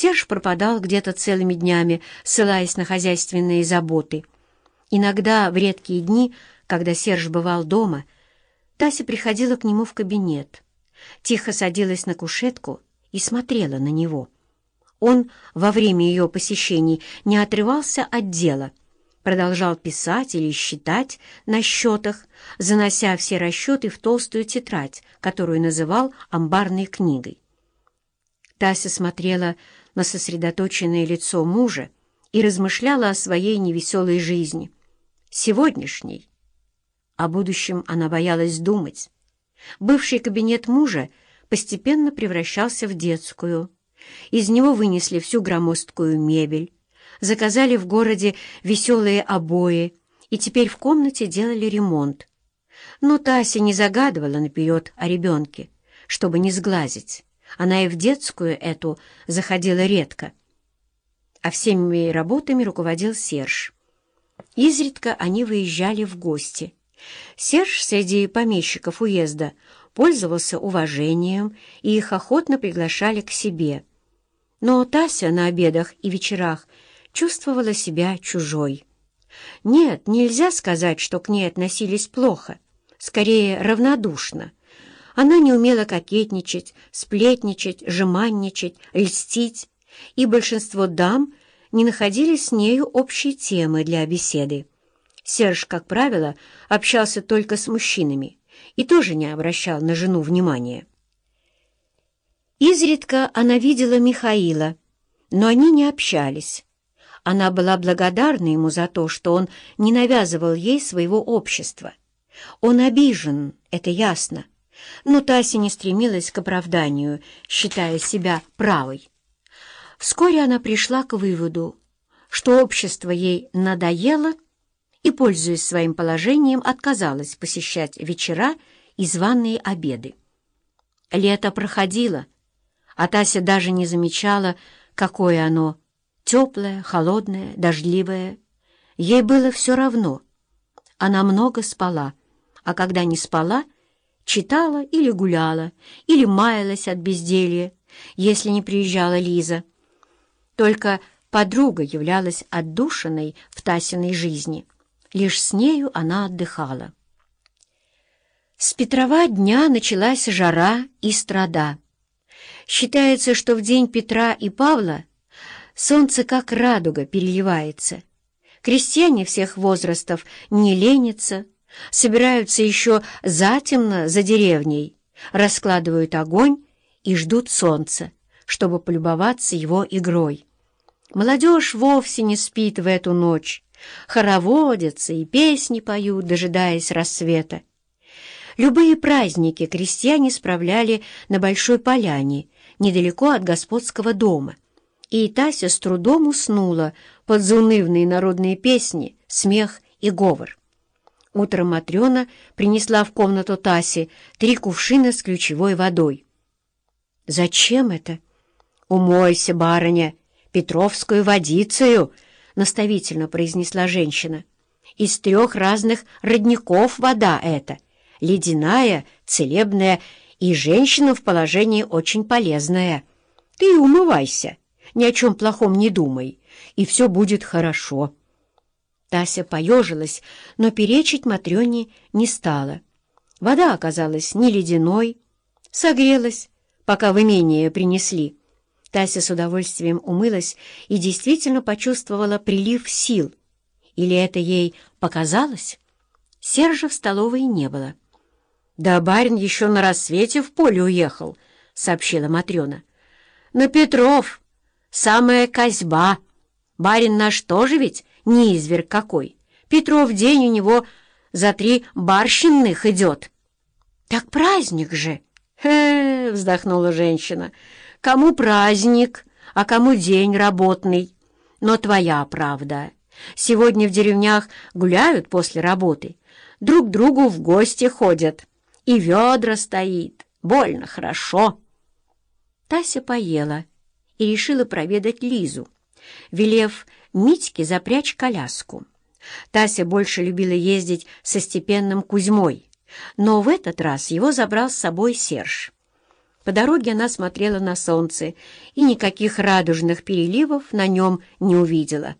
Серж пропадал где-то целыми днями, ссылаясь на хозяйственные заботы. Иногда, в редкие дни, когда Серж бывал дома, Тася приходила к нему в кабинет, тихо садилась на кушетку и смотрела на него. Он во время ее посещений не отрывался от дела, продолжал писать или считать на счетах, занося все расчеты в толстую тетрадь, которую называл амбарной книгой. Тася смотрела на сосредоточенное лицо мужа и размышляла о своей невеселой жизни, сегодняшней. О будущем она боялась думать. Бывший кабинет мужа постепенно превращался в детскую. Из него вынесли всю громоздкую мебель, заказали в городе веселые обои и теперь в комнате делали ремонт. Но Тася не загадывала наперед о ребенке, чтобы не сглазить. Она и в детскую эту заходила редко. А всеми работами руководил Серж. Изредка они выезжали в гости. Серж среди помещиков уезда пользовался уважением, и их охотно приглашали к себе. Но Тася на обедах и вечерах чувствовала себя чужой. Нет, нельзя сказать, что к ней относились плохо, скорее равнодушно. Она не умела кокетничать, сплетничать, жеманничать, льстить, и большинство дам не находили с нею общей темы для беседы. Серж, как правило, общался только с мужчинами и тоже не обращал на жену внимания. Изредка она видела Михаила, но они не общались. Она была благодарна ему за то, что он не навязывал ей своего общества. Он обижен, это ясно, но Тася не стремилась к оправданию, считая себя правой. Вскоре она пришла к выводу, что общество ей надоело и, пользуясь своим положением, отказалась посещать вечера и званые обеды. Лето проходило, а Тася даже не замечала, какое оно — теплое, холодное, дождливое. Ей было все равно. Она много спала, а когда не спала — читала или гуляла, или маялась от безделья, если не приезжала Лиза. Только подруга являлась отдушиной в Тасиной жизни. Лишь с нею она отдыхала. С Петрова дня началась жара и страда. Считается, что в день Петра и Павла солнце как радуга переливается. Крестьяне всех возрастов не ленятся, собираются еще затемно за деревней, раскладывают огонь и ждут солнца, чтобы полюбоваться его игрой. Молодежь вовсе не спит в эту ночь, хороводятся и песни поют, дожидаясь рассвета. Любые праздники крестьяне справляли на Большой Поляне, недалеко от господского дома, и Тася с трудом уснула под заунывные народные песни, смех и говор. Утром Матрена принесла в комнату Таси три кувшина с ключевой водой. «Зачем это?» «Умойся, барыня, петровскую водицею!» — наставительно произнесла женщина. «Из трех разных родников вода эта, ледяная, целебная и женщина в положении очень полезная. Ты умывайся, ни о чем плохом не думай, и все будет хорошо». Тася поежилась, но перечить Матрёне не стала. Вода оказалась не ледяной, согрелась, пока в имение принесли. Тася с удовольствием умылась и действительно почувствовала прилив сил. Или это ей показалось? Сержа в столовой не было. «Да барин еще на рассвете в поле уехал», — сообщила Матрена. «На Петров! Самая козьба! Барин наш тоже ведь не изверг какой. Петров день у него за три барщинных идет. — Так праздник же! — вздохнула женщина. — Кому праздник, а кому день работный. Но твоя правда. Сегодня в деревнях гуляют после работы, друг другу в гости ходят, и ведра стоит. Больно хорошо. Тася поела и решила проведать Лизу, велев Митьке запрячь коляску. Тася больше любила ездить со степенным Кузьмой, но в этот раз его забрал с собой Серж. По дороге она смотрела на солнце и никаких радужных переливов на нем не увидела.